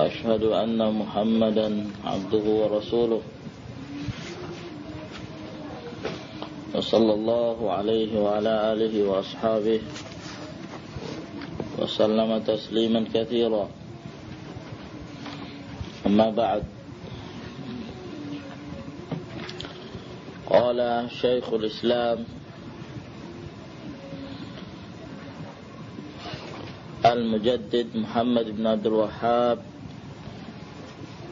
وأشهد أن محمدا عبده ورسوله. وصلى الله عليه وعلى آله وأصحابه وسلم تسليما كثيرا. أما بعد قال شيخ الإسلام المجدد محمد بن عبد الوهاب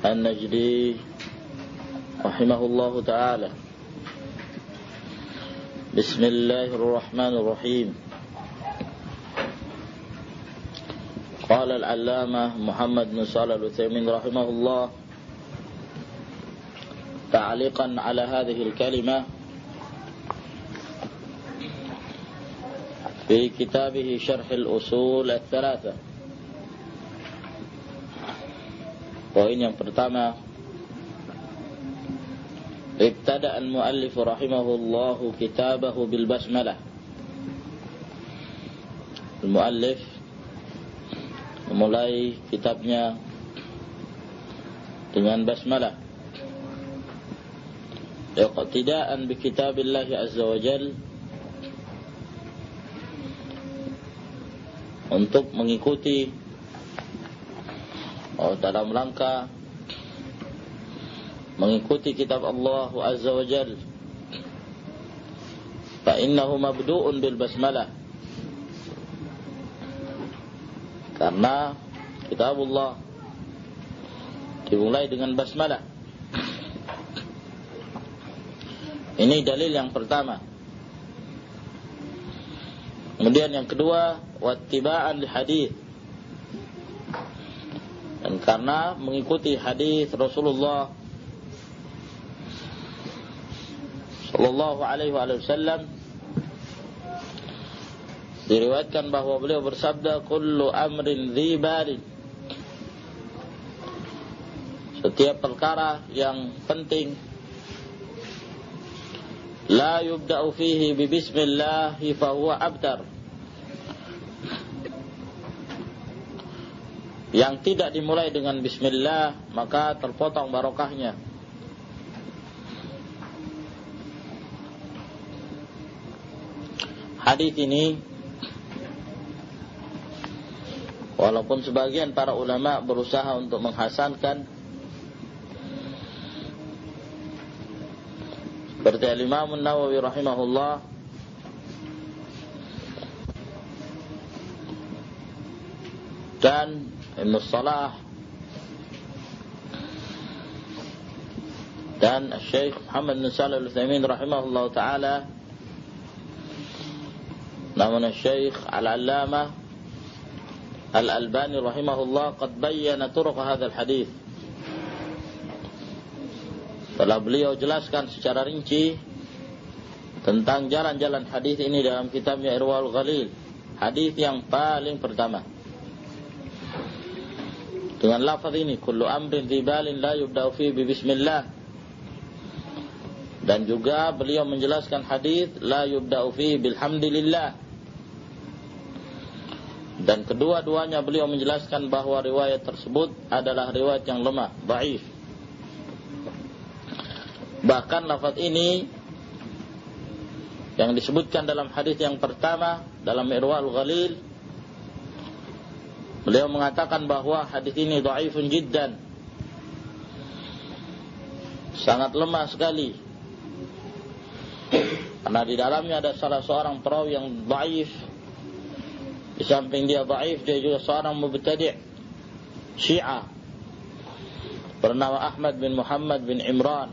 النجدي رحمه الله تعالى. بسم الله الرحمن الرحيم. قال العلامة محمد بن صالح العثيمين رحمه الله تعليقا على هذه الكلمة في كتابه شرح الأصول الثلاثة. Poin yang pertama Ibtada al-muallif rahimahullahu kitabahu bil basmalah Al-muallif memulai kitabnya dengan basmalah. Iqtidaan bi kitabillahi azza wa jal Untuk mengikuti oh, dalam rangka mengikuti kitab Allah Azza wa Jal. Fa innahu mabdu'un bil basmalah. Karena kitab Allah dimulai dengan basmalah. Ini dalil yang pertama. Kemudian yang kedua wattiba'an li hadis dan karena mengikuti hadis Rasulullah sallallahu alaihi wasallam. Diriwayatkan bahwa beliau bersabda kullu amrin dzibalin setiap perkara yang penting la yubda'u fihi bi bismillah fa huwa abtar yang tidak dimulai dengan bismillah maka terpotong barokahnya. Hadis ini walaupun sebagian para ulama berusaha untuk menghasankan seperti Imam Nawawi rahimahullah dan Ibn Salah dan Syekh Muhammad bin Shalih Al-Utsaimin rahimahullah taala namun Syekh Al-Allamah Al-Albani rahimahullah qad bayyana turuq hadzal hadis telah beliau jelaskan secara rinci tentang jalan-jalan hadis ini dalam kitabnya Irwal Ghalil hadis yang paling pertama dengan lafaz ini kullu amrin dzibalin la yubda'u fi bi bismillah dan juga beliau menjelaskan hadis la yubda'u fi bilhamdilillah dan kedua-duanya beliau menjelaskan bahwa riwayat tersebut adalah riwayat yang lemah, dhaif. Bahkan lafaz ini yang disebutkan dalam hadis yang pertama dalam Irwal Ghalil Beliau mengatakan bahwa hadis ini dhaifun jiddan. Sangat lemah sekali. Karena di dalamnya ada salah seorang perawi yang dhaif. Di samping dia dhaif, dia juga seorang mubtadi' Syiah. Bernama Ahmad bin Muhammad bin Imran.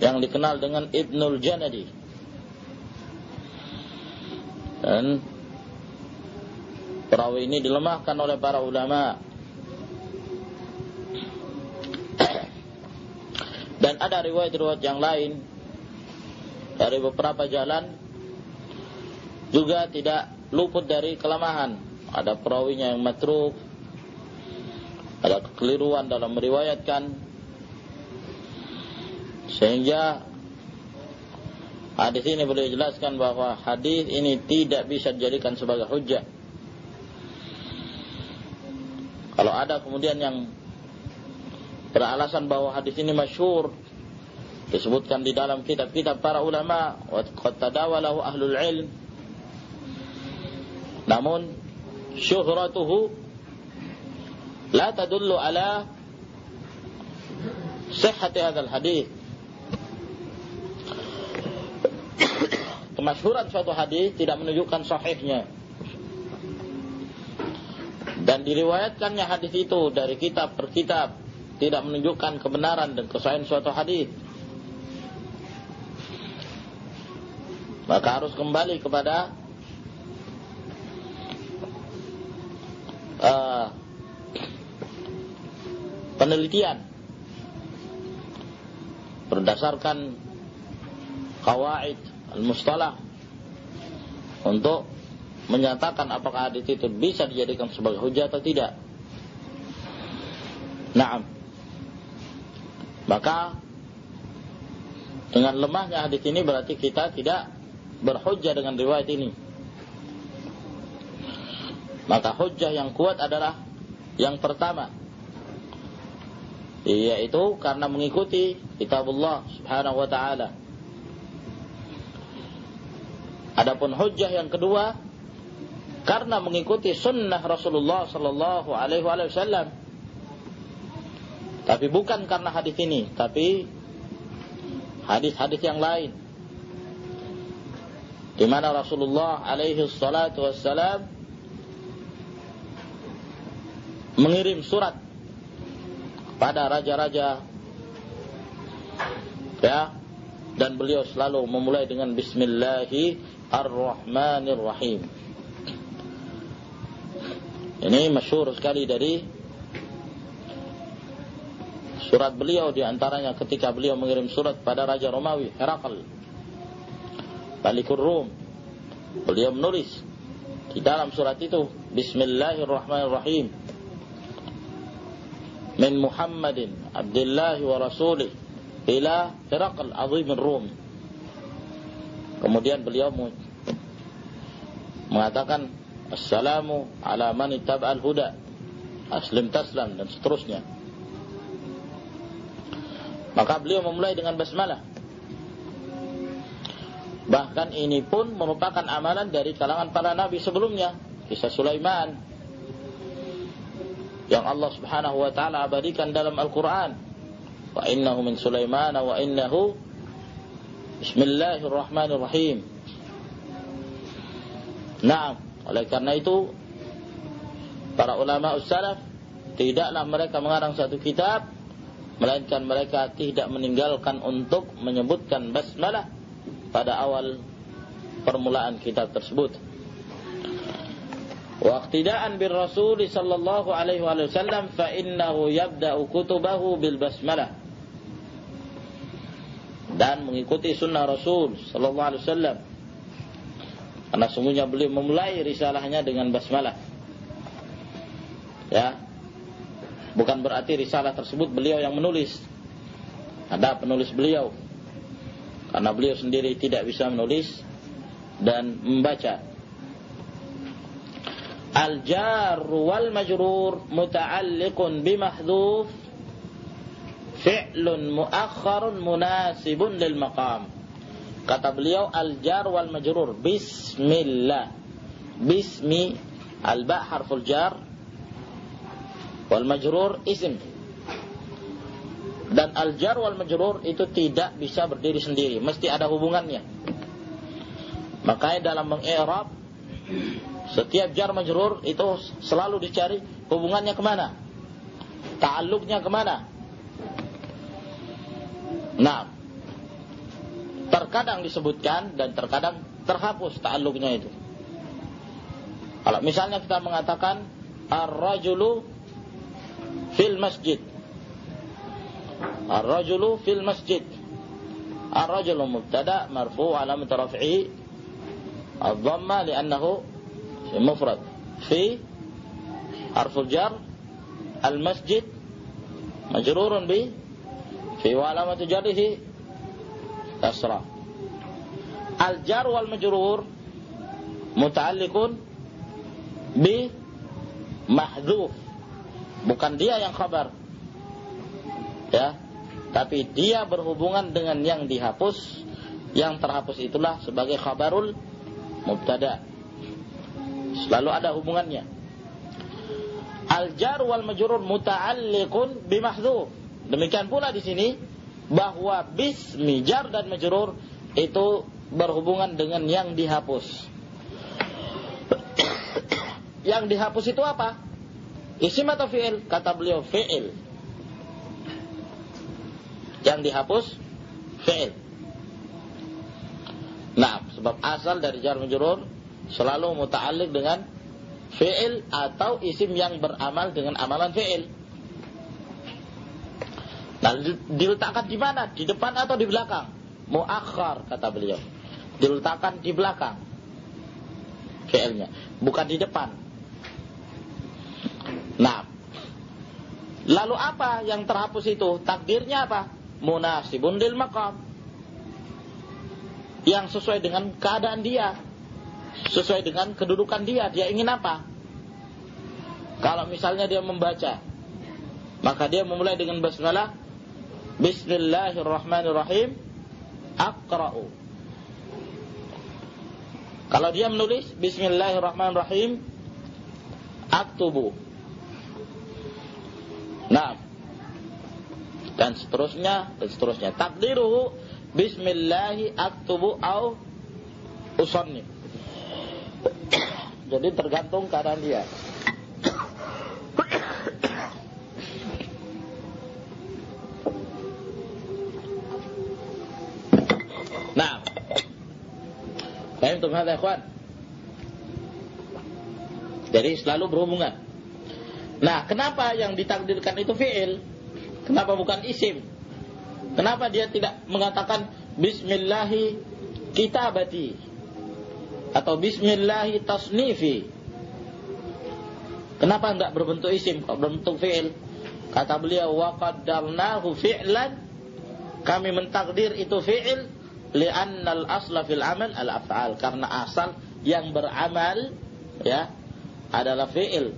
Yang dikenal dengan Ibnul Janadi. Dan Perawi ini dilemahkan oleh para ulama. Dan ada riwayat-riwayat yang lain dari beberapa jalan juga tidak luput dari kelemahan. Ada perawinya yang matruk, ada kekeliruan dalam meriwayatkan, sehingga hadis ini boleh jelaskan bahwa hadis ini tidak bisa dijadikan sebagai hujah. Kalau ada kemudian yang beralasan bahwa hadis ini masyhur disebutkan di dalam kitab-kitab para ulama wa qad tadawalahu ahlul ilm namun syuhratuhu la tadullu ala sihhati hadzal hadis kemasyhuran suatu hadis tidak menunjukkan sahihnya. Dan diriwayatkannya hadis itu dari kitab per kitab tidak menunjukkan kebenaran dan kesahihan suatu hadis. Maka harus kembali kepada uh, penelitian berdasarkan kawaid al-mustalah untuk menyatakan apakah hadis itu bisa dijadikan sebagai hujah atau tidak. Naam. Maka dengan lemahnya hadis ini berarti kita tidak berhujjah dengan riwayat ini. Maka hujjah yang kuat adalah yang pertama yaitu karena mengikuti kitabullah subhanahu wa ta'ala Adapun hujjah yang kedua karena mengikuti sunnah Rasulullah sallallahu alaihi wasallam. Tapi bukan karena hadis ini, tapi hadis-hadis yang lain. Di mana Rasulullah alaihi salatu mengirim surat pada raja-raja ya dan beliau selalu memulai dengan bismillahi Ar-Rahmanir Rahim. Ini masyhur sekali dari surat beliau di antaranya ketika beliau mengirim surat pada Raja Romawi Herakl Balikur Rum. Beliau menulis di dalam surat itu Bismillahirrahmanirrahim min Muhammadin Abdullah wa Rasulih ila Herakl azim Rum Kemudian beliau mengatakan Assalamu ala man ittaba'al huda. Aslim taslam dan seterusnya. Maka beliau memulai dengan basmalah. Bahkan ini pun merupakan amalan dari kalangan para nabi sebelumnya Kisah Sulaiman Yang Allah subhanahu wa ta'ala abadikan dalam Al-Quran. Wa innahu min Sulaiman wa innahu Bismillahirrahmanirrahim. Nah, oleh karena itu para ulama salaf tidaklah mereka mengarang satu kitab melainkan mereka tidak meninggalkan untuk menyebutkan basmalah pada awal permulaan kitab tersebut. Waqtidaan bir Rasul sallallahu alaihi wasallam fa innahu yabda'u kutubahu bil basmalah dan mengikuti sunnah Rasul sallallahu alaihi wasallam. Karena sungguhnya beliau memulai risalahnya dengan basmalah. Ya. Bukan berarti risalah tersebut beliau yang menulis. Ada penulis beliau. Karena beliau sendiri tidak bisa menulis dan membaca. Al-jar wal majrur muta'alliqun bimahdhuf fi'lun muakhkharun munasibun lil maqam. Kata beliau al-jar wal majrur bismillah. Bismi al-ba harful jar wal majrur isim. Dan al-jar wal majrur itu tidak bisa berdiri sendiri, mesti ada hubungannya. Makanya dalam mengi'rab setiap jar majrur itu selalu dicari hubungannya ke mana? Ta'alluqnya ke mana? Nah, terkadang disebutkan dan terkadang terhapus ta'alluqnya itu. Kalau misalnya kita mengatakan ar-rajulu fil masjid. Ar-rajulu fil masjid. Ar-rajulu mubtada marfu' alamat raf'ihi ad-dhamma li'annahu mufrad. Fi harful jar al-masjid majrurun bi fi wa alamatu jarrihi kasra al-jar wal majrur muta'alliqun bi mahdzuf Bukan dia yang khabar. Ya. Tapi dia berhubungan dengan yang dihapus. Yang terhapus itulah sebagai khabarul mubtada. Selalu ada hubungannya. Al-jar wal majrur muta'alliqun bi mahdzuf Demikian pula di sini bahwa bismi jar dan majrur itu berhubungan dengan yang dihapus yang dihapus itu apa Isim atau fi'il? Kata beliau fi'il. Yang dihapus fi'il. Nah, sebab asal dari jar majrur selalu muta'alliq dengan fi'il atau isim yang beramal dengan amalan fi'il. Nah, diletakkan di mana? Di depan atau di belakang? Muakhar kata beliau. Diletakkan di belakang fi'ilnya, bukan di depan. Nah, lalu apa yang terhapus itu? Takdirnya apa? Munasibun lil maqam. Yang sesuai dengan keadaan dia. Sesuai dengan kedudukan dia. Dia ingin apa? Kalau misalnya dia membaca. Maka dia memulai dengan basmalah. Bismillahirrahmanirrahim. Akra'u. Kalau dia menulis Bismillahirrahmanirrahim. Aktubu. Nah, dan seterusnya dan seterusnya. Takdiruhu Bismillahi aktubu au usonni. Jadi tergantung keadaan dia. Fahim hada ikhwan? Jadi selalu berhubungan. Nah, kenapa yang ditakdirkan itu fi'il? Kenapa bukan isim? Kenapa dia tidak mengatakan bismillahi kitabati atau bismillahi tasnifi? Kenapa enggak berbentuk isim berbentuk fi'il? Kata beliau wa fi'lan kami mentakdir itu fi'il li'annal asla fil amal al af'al karena asal yang beramal ya adalah fi'il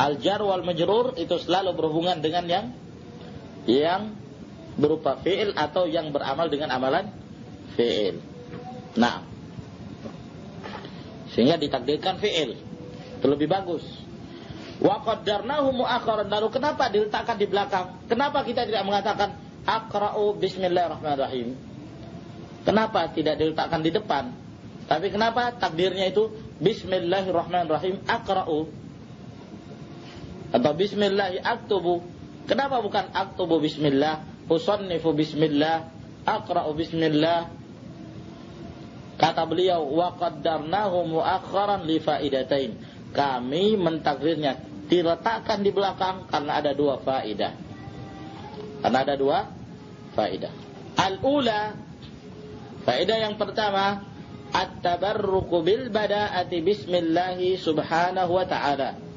al-jar wal majrur itu selalu berhubungan dengan yang yang berupa fi'il atau yang beramal dengan amalan fi'il. Nah, sehingga ditakdirkan fi'il itu lebih bagus. Wa qaddarnahu mu'akharan. Lalu kenapa diletakkan di belakang? Kenapa kita tidak mengatakan aqra'u bismillahirrahmanirrahim? Kenapa tidak diletakkan di depan? Tapi kenapa takdirnya itu bismillahirrahmanirrahim aqra'u? Atau bismillah aktubu. Kenapa bukan aktubu bismillah, usannifu bismillah, aqra'u bismillah? Kata beliau, wa qaddarnahu li faidatain. Kami mentakdirnya diletakkan di belakang karena ada dua faidah. Karena ada dua faidah. Al-ula faidah yang pertama at-tabarruku bil bada'ati bismillahi subhanahu wa ta'ala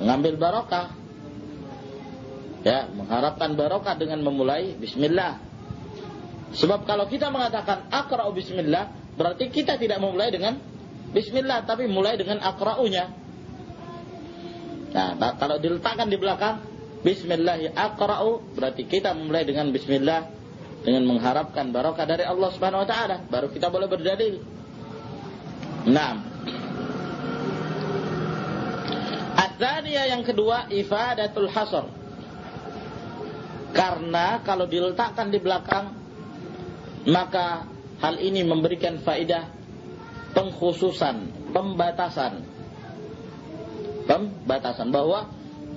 mengambil barokah. Ya, mengharapkan barokah dengan memulai bismillah. Sebab kalau kita mengatakan akra'u bismillah, berarti kita tidak memulai dengan bismillah, tapi mulai dengan akra'unya. Nah, kalau diletakkan di belakang bismillah akra'u, berarti kita memulai dengan bismillah dengan mengharapkan barokah dari Allah Subhanahu wa taala, baru kita boleh berdalil. Nah, Adzaniyah yang kedua ifadatul hasr. Karena kalau diletakkan di belakang maka hal ini memberikan faedah pengkhususan, pembatasan. Pembatasan bahwa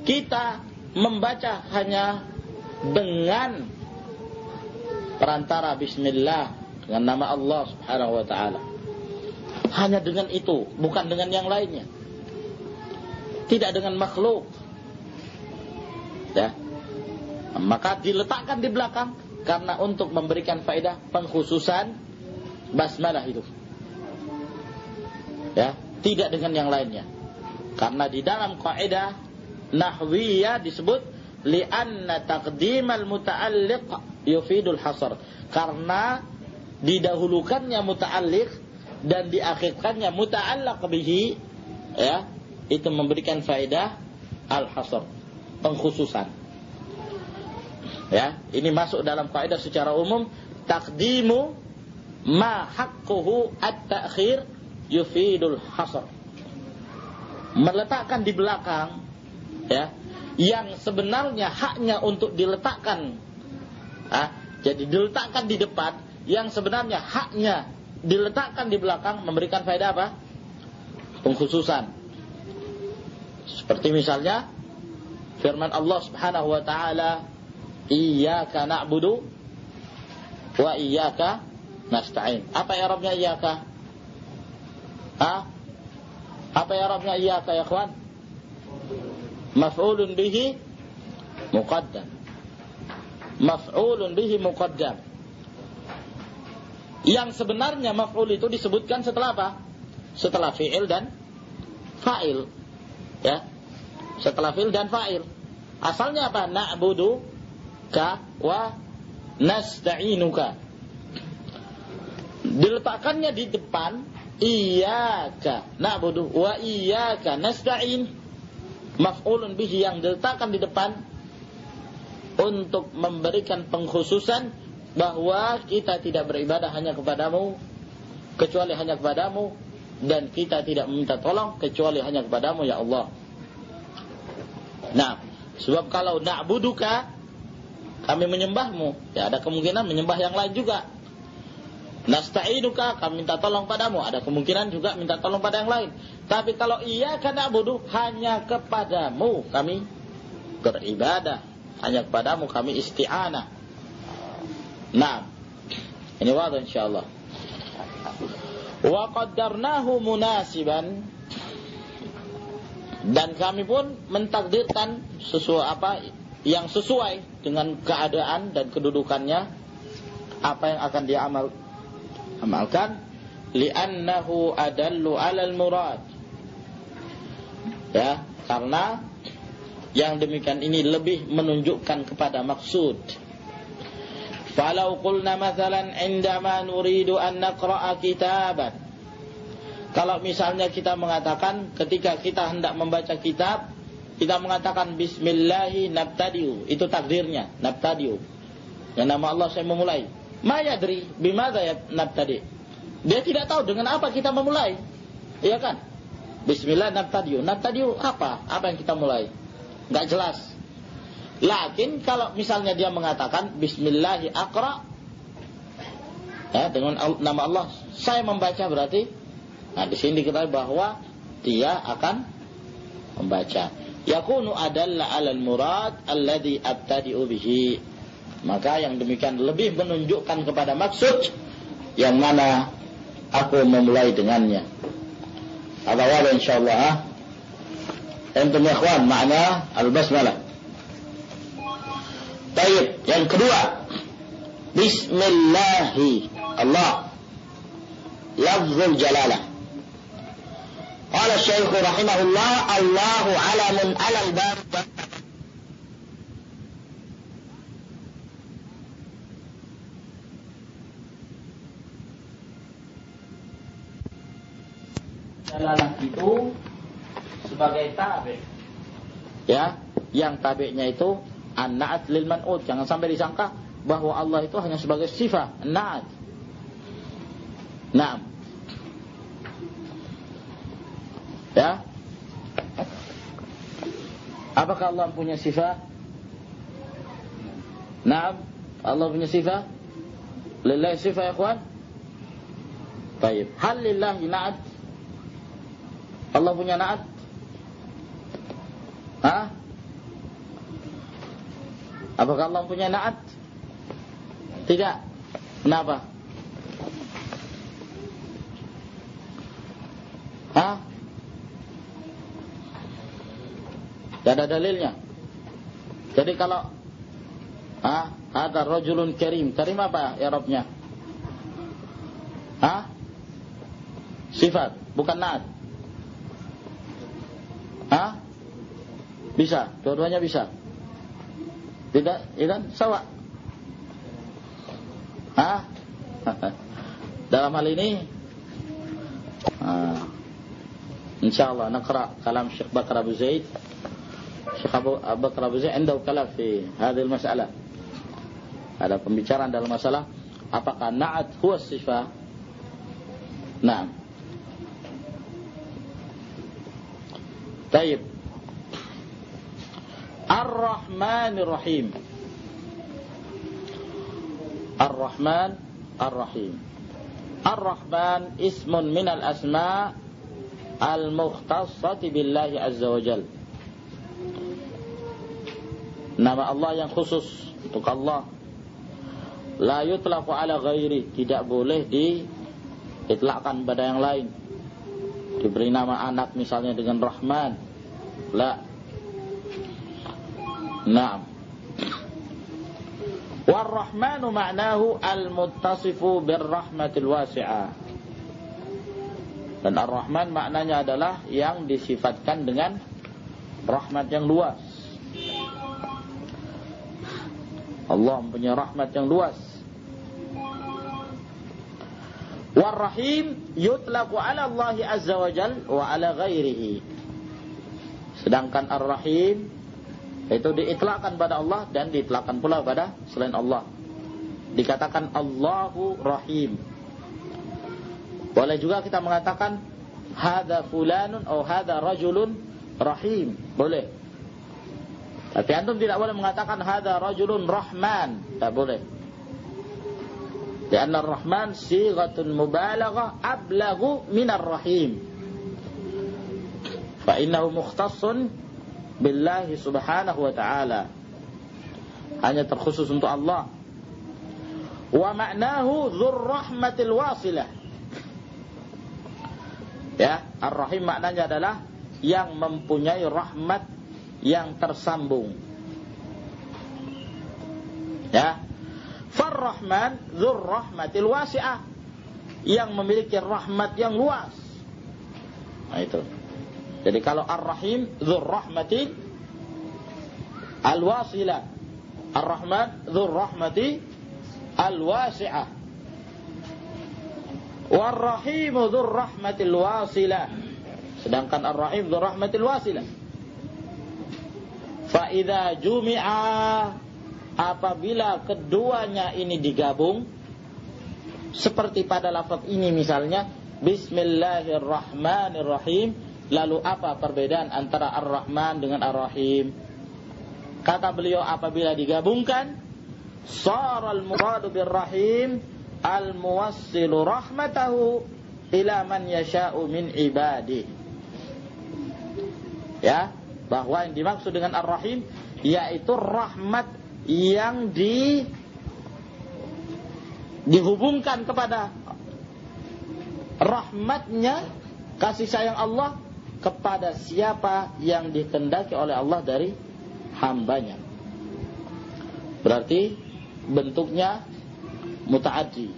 kita membaca hanya dengan perantara bismillah dengan nama Allah Subhanahu wa taala. Hanya dengan itu, bukan dengan yang lainnya tidak dengan makhluk. Ya. Maka diletakkan di belakang karena untuk memberikan faedah pengkhususan basmalah itu. Ya, tidak dengan yang lainnya. Karena di dalam kaidah nahwiyah disebut li'anna taqdimal muta'alliq yufidul hasar. Karena didahulukannya muta'alliq dan diakhirkannya muta'allaq bihi ya, itu memberikan faedah al-hasar, pengkhususan. Ya, ini masuk dalam kaidah secara umum takdimu ma haqquhu at-ta'khir yufidul hasar. Meletakkan di belakang ya yang sebenarnya haknya untuk diletakkan ah, jadi diletakkan di depan yang sebenarnya haknya diletakkan di belakang memberikan faedah apa? Pengkhususan. Seperti misalnya firman Allah Subhanahu wa taala, "Iyyaka na'budu wa iyyaka nasta'in." Apa ya Rabbnya iyyaka? Hah? Apa ya Rabbnya iyyaka ya kawan? Maf'ulun bihi muqaddam. Maf'ulun bihi muqaddam. Yang sebenarnya maf'ul itu disebutkan setelah apa? Setelah fi'il dan fa'il. Ya. Setelah fi'il dan fa'il. Asalnya apa? Na'budu ka wa nasta'inuka. Diletakkannya di depan iyyaka na'budu wa iyyaka nasta'in. Maf'ulun bihi yang diletakkan di depan untuk memberikan pengkhususan bahwa kita tidak beribadah hanya kepadamu kecuali hanya kepadamu dan kita tidak meminta tolong kecuali hanya kepadamu ya Allah. Nah, sebab kalau na'buduka kami menyembahmu, ya ada kemungkinan menyembah yang lain juga. Nasta'inuka kami minta tolong padamu, ada kemungkinan juga minta tolong pada yang lain. Tapi kalau iya karena na'budu hanya kepadamu kami beribadah, hanya kepadamu kami isti'anah. Nah, ini wadah insyaallah. Wa qaddarnahu munasiban dan kami pun mentakdirkan sesuai apa yang sesuai dengan keadaan dan kedudukannya apa yang akan dia amal amalkan li'annahu adallu 'alal murad ya karena yang demikian ini lebih menunjukkan kepada maksud Falau qulna mathalan indama nuridu an naqra'a kitaban. Kalau misalnya kita mengatakan ketika kita hendak membaca kitab, kita mengatakan bismillahi nabtadiu. Itu takdirnya, nabtadiu. Yang nama Allah saya memulai. Ma yadri bimada nabtadi. Dia tidak tahu dengan apa kita memulai. Iya kan? Bismillah nabtadiu. Nabtadiu apa? Apa yang kita mulai? Enggak jelas. Lakin kalau misalnya dia mengatakan Bismillahi akra ya, dengan nama Allah saya membaca berarti nah di sini diketahui bahwa dia akan membaca. Yakunu adalla alal murad alladhi abtadi'u bihi. Maka yang demikian lebih menunjukkan kepada maksud yang mana aku memulai dengannya. Ada wala insyaallah Antum ya ikhwan makna al-basmalah Baik, yang kedua. Bismillahi Allah. Lafzul jalalah. Qala Syekh rahimahullah, Allahu alamun alal bar Jalalah itu sebagai tabe. Ya, yang tabeknya itu an-na'at lil man'ut. Jangan sampai disangka bahwa Allah itu hanya sebagai sifat na'at. Naam. Ya. Apakah Allah punya sifat? Naam. Allah punya sifat? Lillahi sifat ya kawan? Baik. Hal lillahi na'at? Allah punya na'at? Hah? Apakah Allah punya naat? Tidak. Kenapa? Hah? Tidak ada dalilnya. Jadi kalau Ah, ada rajulun karim. Karim apa ya Robnya? Ah? Sifat, bukan naat. Bisa, dua-duanya bisa. Tidak, ya kan? Sama. Ah? Dalam hal ini ah, insyaallah nakra kalam Syekh Bakar Abu Zaid Syekh Abu Bakar Abu Zaid عنده كلام في هذه المسألة ada pembicaraan dalam masalah apakah na'at huwa sifah Nah Taib Ar-Rahmanir Rahim Ar-Rahman Ar-Rahim. Ar-Rahman ismun minal asma' al-mukhtassati billahi azza wa jal. Nama Allah yang khusus untuk Allah. La yutlaqu ala ghairi. Tidak boleh diitlakkan pada yang lain. Diberi nama anak misalnya dengan Rahman. La Naam. Warrahmanu ma'nahu al-muttasifu birrahmatil wasi'ah Dan Ar-Rahman maknanya adalah yang disifatkan dengan rahmat yang luas. Allah mempunyai rahmat yang luas. Warrahim yutlaqu ala Allah azza wa jal wa ala ghairihi. Sedangkan Ar-Rahim itu diitlakkan pada Allah dan diitlakkan pula pada selain Allah. Dikatakan Allahu Rahim. Boleh juga kita mengatakan hadza fulanun atau hadza rajulun rahim. Boleh. Tapi antum tidak boleh mengatakan hadza rajulun rahman. Tak boleh. Karena Rahman sighatun mubalaghah ablaghu minar rahim. Fa innahu mukhtassun billahi subhanahu wa ta'ala. Hanya terkhusus untuk Allah. Wa ma'nahu dzur rahmatil wasilah. Ya ar-rahim maknanya adalah yang mempunyai rahmat yang tersambung. Ya. Farrahman dzur rahmatil wasi'ah. Yang memiliki rahmat yang luas. Nah itu jadi kalau Ar-Rahim dzur rahmati al-wasilah. Ar-Rahman dzur rahmati al-wasi'ah. War-Rahim dzur rahmatil wasilah. Sedangkan Ar-Rahim dzur rahmatil wasilah. Fa idza jumi'a apabila keduanya ini digabung seperti pada lafaz ini misalnya Bismillahirrahmanirrahim Lalu apa perbedaan antara Ar-Rahman dengan Ar-Rahim? Kata beliau apabila digabungkan Saral muradu birrahim Al-muwassilu rahmatahu Ila man yasha'u min ibadih Ya Bahwa yang dimaksud dengan Ar-Rahim Yaitu rahmat yang di Dihubungkan kepada Rahmatnya Kasih sayang Allah kepada siapa yang dikendaki oleh Allah dari hambanya. Berarti bentuknya mutaaddi.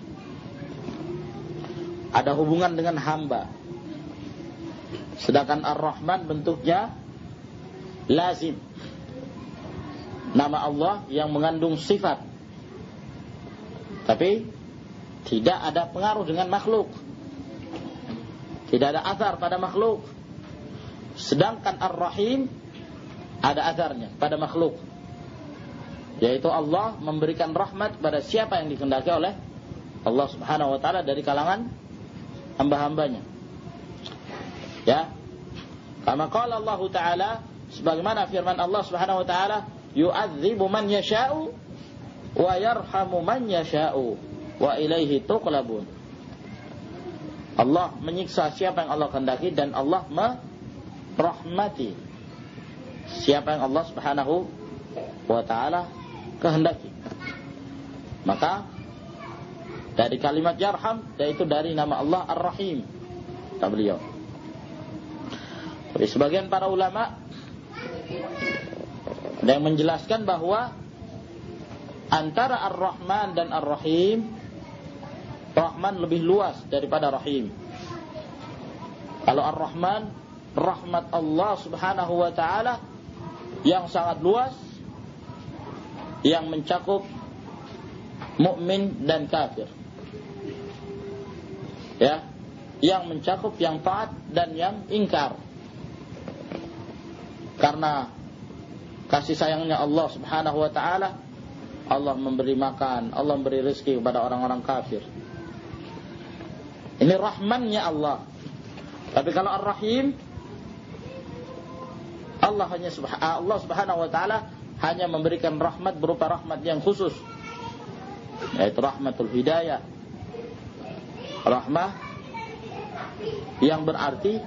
Ada hubungan dengan hamba. Sedangkan Ar-Rahman bentuknya lazim. Nama Allah yang mengandung sifat. Tapi tidak ada pengaruh dengan makhluk. Tidak ada asar pada makhluk. Sedangkan Ar-Rahim ada azarnya pada makhluk. Yaitu Allah memberikan rahmat pada siapa yang dikendaki oleh Allah Subhanahu wa taala dari kalangan hamba-hambanya. Ya. Kama qala Allah taala sebagaimana firman Allah Subhanahu wa taala yu'adzibu man yasha'u wa yarhamu man yasha'u wa ilaihi tuqlabun. Allah menyiksa siapa yang Allah kehendaki dan Allah rahmati siapa yang Allah Subhanahu wa taala kehendaki. Maka dari kalimat yarham yaitu dari nama Allah Ar-Rahim kata beliau. Jadi sebagian para ulama ada yang menjelaskan bahwa antara Ar-Rahman dan Ar-Rahim Rahman lebih luas daripada Rahim. Kalau Ar-Rahman rahmat Allah Subhanahu wa taala yang sangat luas yang mencakup mukmin dan kafir. Ya, yang mencakup yang taat dan yang ingkar. Karena kasih sayangnya Allah Subhanahu wa taala, Allah memberi makan, Allah memberi rezeki kepada orang-orang kafir. Ini rahmannya Allah. Tapi kalau Ar-Rahim Allah hanya Allah Subhanahu wa taala hanya memberikan rahmat berupa rahmat yang khusus yaitu rahmatul hidayah. Rahmah yang berarti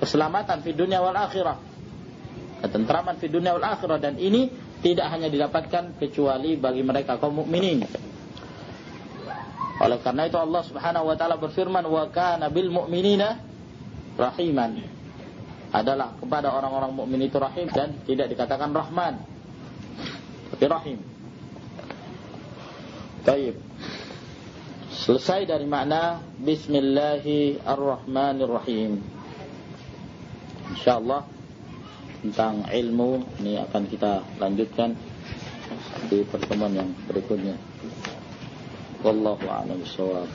keselamatan di dunia wal akhirah. Ketentraman di dunia wal akhirah dan ini tidak hanya didapatkan kecuali bagi mereka kaum mukminin. Oleh karena itu Allah Subhanahu wa taala berfirman wa kana bil mu'minina rahiman adalah kepada orang-orang mukmin itu rahim dan tidak dikatakan rahman. Tapi rahim. Baik Selesai dari makna Bismillahirrahmanirrahim. InsyaAllah Tentang ilmu Ini akan kita lanjutkan Di pertemuan yang berikutnya. Wallahu a'lam bishawab.